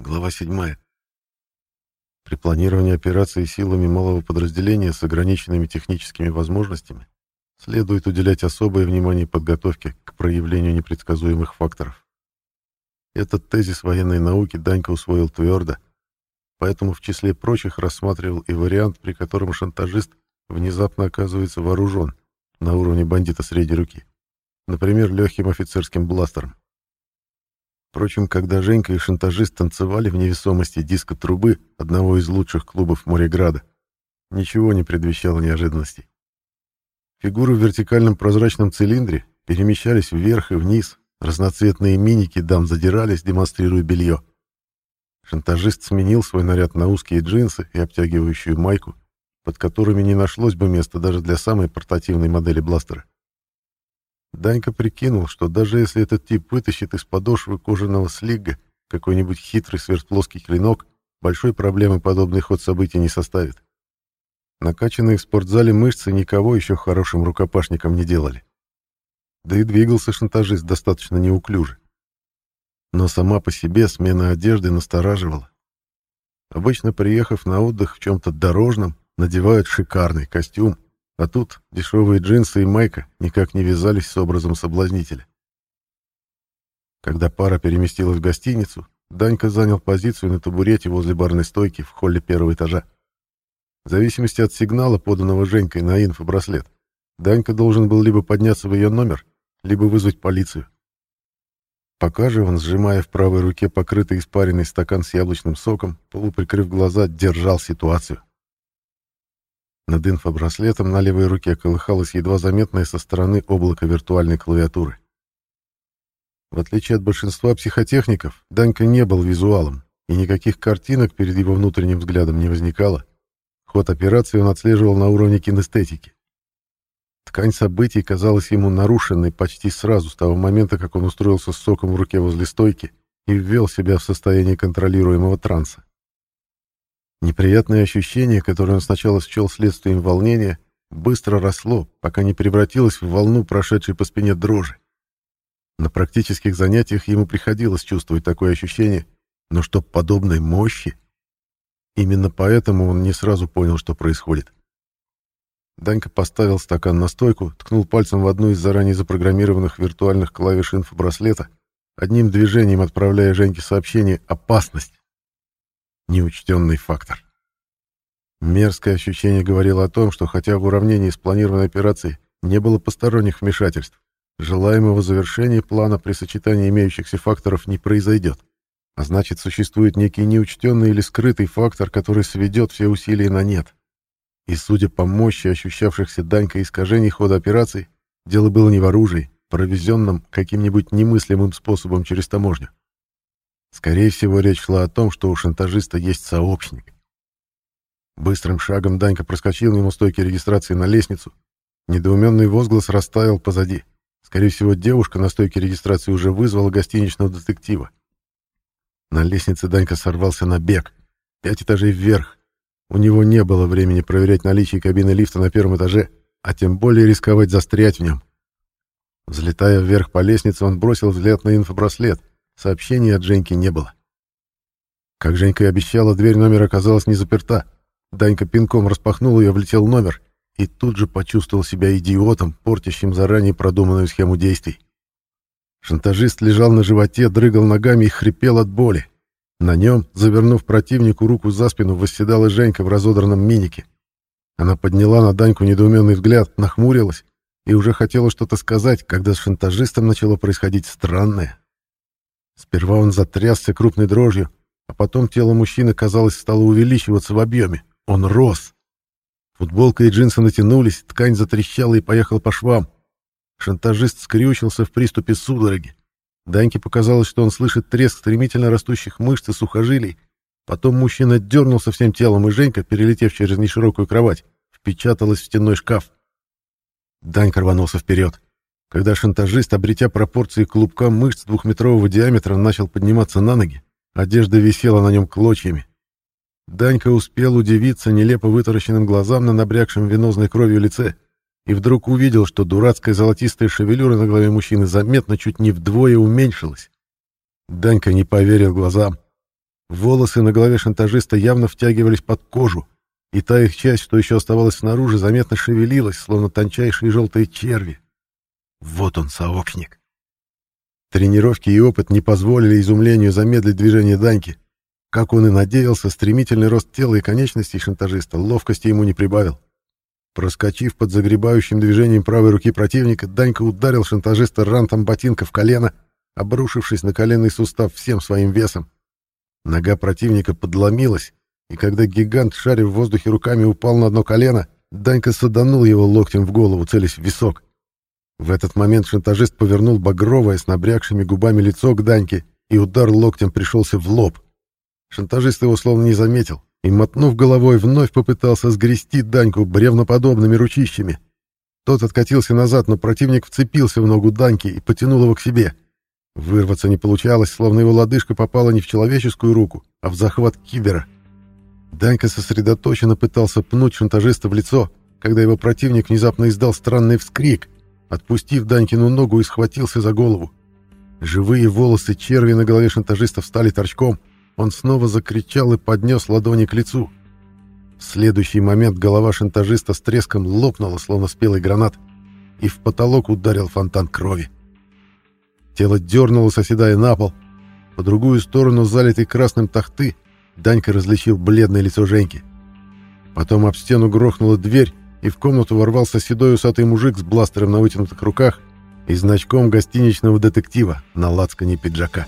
Глава 7. При планировании операции силами малого подразделения с ограниченными техническими возможностями следует уделять особое внимание подготовке к проявлению непредсказуемых факторов. Этот тезис военной науки Данька усвоил твердо, поэтому в числе прочих рассматривал и вариант, при котором шантажист внезапно оказывается вооружен на уровне бандита средней руки, например, легким офицерским бластером. Впрочем, когда Женька и шантажист танцевали в невесомости диска трубы одного из лучших клубов Мореграда, ничего не предвещало неожиданностей. Фигуры в вертикальном прозрачном цилиндре перемещались вверх и вниз, разноцветные миники дам задирались, демонстрируя белье. Шантажист сменил свой наряд на узкие джинсы и обтягивающую майку, под которыми не нашлось бы места даже для самой портативной модели бластера. Данька прикинул, что даже если этот тип вытащит из подошвы кожаного слига какой-нибудь хитрый сверхплоский клинок, большой проблемы подобный ход событий не составит. Накачанные в спортзале мышцы никого еще хорошим рукопашником не делали. Да и двигался шантажист достаточно неуклюже. Но сама по себе смена одежды настораживала. Обычно, приехав на отдых в чем-то дорожном, надевают шикарный костюм, а тут дешевые джинсы и майка никак не вязались с образом соблазнителя. Когда пара переместилась в гостиницу, Данька занял позицию на табурете возле барной стойки в холле первого этажа. В зависимости от сигнала, поданного Женькой на инфобраслет, Данька должен был либо подняться в ее номер, либо вызвать полицию. Пока же он, сжимая в правой руке покрытый испаренный стакан с яблочным соком, полуприкрыв глаза, держал ситуацию. Над инфобраслетом на левой руке колыхалось едва заметное со стороны облако виртуальной клавиатуры. В отличие от большинства психотехников, Данька не был визуалом, и никаких картинок перед его внутренним взглядом не возникало. Ход операции он отслеживал на уровне кинестетики. Ткань событий казалась ему нарушенной почти сразу с того момента, как он устроился с соком в руке возле стойки и ввел себя в состояние контролируемого транса. Неприятное ощущение, которое он сначала счел следствием волнения, быстро росло, пока не превратилось в волну, прошедшей по спине дрожи. На практических занятиях ему приходилось чувствовать такое ощущение, но что подобной мощи... Именно поэтому он не сразу понял, что происходит. Данька поставил стакан на стойку, ткнул пальцем в одну из заранее запрограммированных виртуальных клавиш инфобраслета, одним движением отправляя Женьке сообщение «Опасность!» Неучтенный фактор. Мерзкое ощущение говорило о том, что хотя в уравнении спланированной операции не было посторонних вмешательств, желаемого завершения плана при сочетании имеющихся факторов не произойдет. А значит, существует некий неучтенный или скрытый фактор, который сведет все усилия на нет. И судя по мощи ощущавшихся Данька искажений хода операции, дело было не в оружии, провезенном каким-нибудь немыслимым способом через таможню. Скорее всего, речь шла о том, что у шантажиста есть сообщник. Быстрым шагом Данька проскочил мимо стойки регистрации на лестницу. Недоуменный возглас растаял позади. Скорее всего, девушка на стойке регистрации уже вызвала гостиничного детектива. На лестнице Данька сорвался на бег. Пять этажей вверх. У него не было времени проверять наличие кабины лифта на первом этаже, а тем более рисковать застрять в нем. Взлетая вверх по лестнице, он бросил взгляд на инфобраслет. Сообщений от Женьки не было. Как Женька и обещала, дверь номера оказалась не заперта. Данька пинком распахнул ее, влетел номер и тут же почувствовал себя идиотом, портящим заранее продуманную схему действий. Шантажист лежал на животе, дрыгал ногами и хрипел от боли. На нем, завернув противнику руку за спину, восседала Женька в разодранном минике. Она подняла на Даньку недоуменный взгляд, нахмурилась и уже хотела что-то сказать, когда с шантажистом начало происходить странное. Сперва он затрясся крупной дрожью, а потом тело мужчины, казалось, стало увеличиваться в объеме. Он рос. Футболка и джинсы натянулись, ткань затрещала и поехала по швам. Шантажист скрючился в приступе судороги. Даньке показалось, что он слышит треск стремительно растущих мышц и сухожилий. Потом мужчина дернулся всем телом, и Женька, перелетев через неширокую кровать, впечаталась в стенной шкаф. Данька рванулся вперед. Когда шантажист, обретя пропорции клубка мышц двухметрового диаметра, начал подниматься на ноги, одежда висела на нем клочьями. Данька успел удивиться нелепо вытаращенным глазам на набрякшем венозной кровью лице и вдруг увидел, что дурацкая золотистая шевелюра на голове мужчины заметно чуть не вдвое уменьшилась. Данька не поверил глазам. Волосы на голове шантажиста явно втягивались под кожу, и та их часть, что еще оставалась снаружи, заметно шевелилась, словно тончайшие желтые черви. Вот он, сообщник. Тренировки и опыт не позволили изумлению замедлить движение Даньки. Как он и надеялся, стремительный рост тела и конечностей шантажиста ловкости ему не прибавил. Проскочив под загребающим движением правой руки противника, Данька ударил шантажиста рантом ботинка в колено, обрушившись на коленный сустав всем своим весом. Нога противника подломилась, и когда гигант, шаря в воздухе руками, упал на одно колено, Данька саданул его локтем в голову, целясь в висок. В этот момент шантажист повернул багровое с набрякшими губами лицо к Даньке, и удар локтем пришелся в лоб. Шантажист его словно не заметил, и, мотнув головой, вновь попытался сгрести Даньку бревноподобными ручищами. Тот откатился назад, но противник вцепился в ногу Даньки и потянул его к себе. Вырваться не получалось, словно его лодыжка попала не в человеческую руку, а в захват кибера — Данька сосредоточенно пытался пнуть шантажиста в лицо, когда его противник внезапно издал странный вскрик, отпустив Данькину ногу и схватился за голову. Живые волосы черви на голове шантажиста встали торчком. Он снова закричал и поднес ладони к лицу. В следующий момент голова шантажиста с треском лопнула, словно спелый гранат, и в потолок ударил фонтан крови. Тело дернулось, оседая на пол. По другую сторону залитой красным тахты Данька различил бледное лицо Женьки. Потом об стену грохнула дверь, и в комнату ворвался седой усатый мужик с бластером на вытянутых руках и значком гостиничного детектива на лацкане пиджака.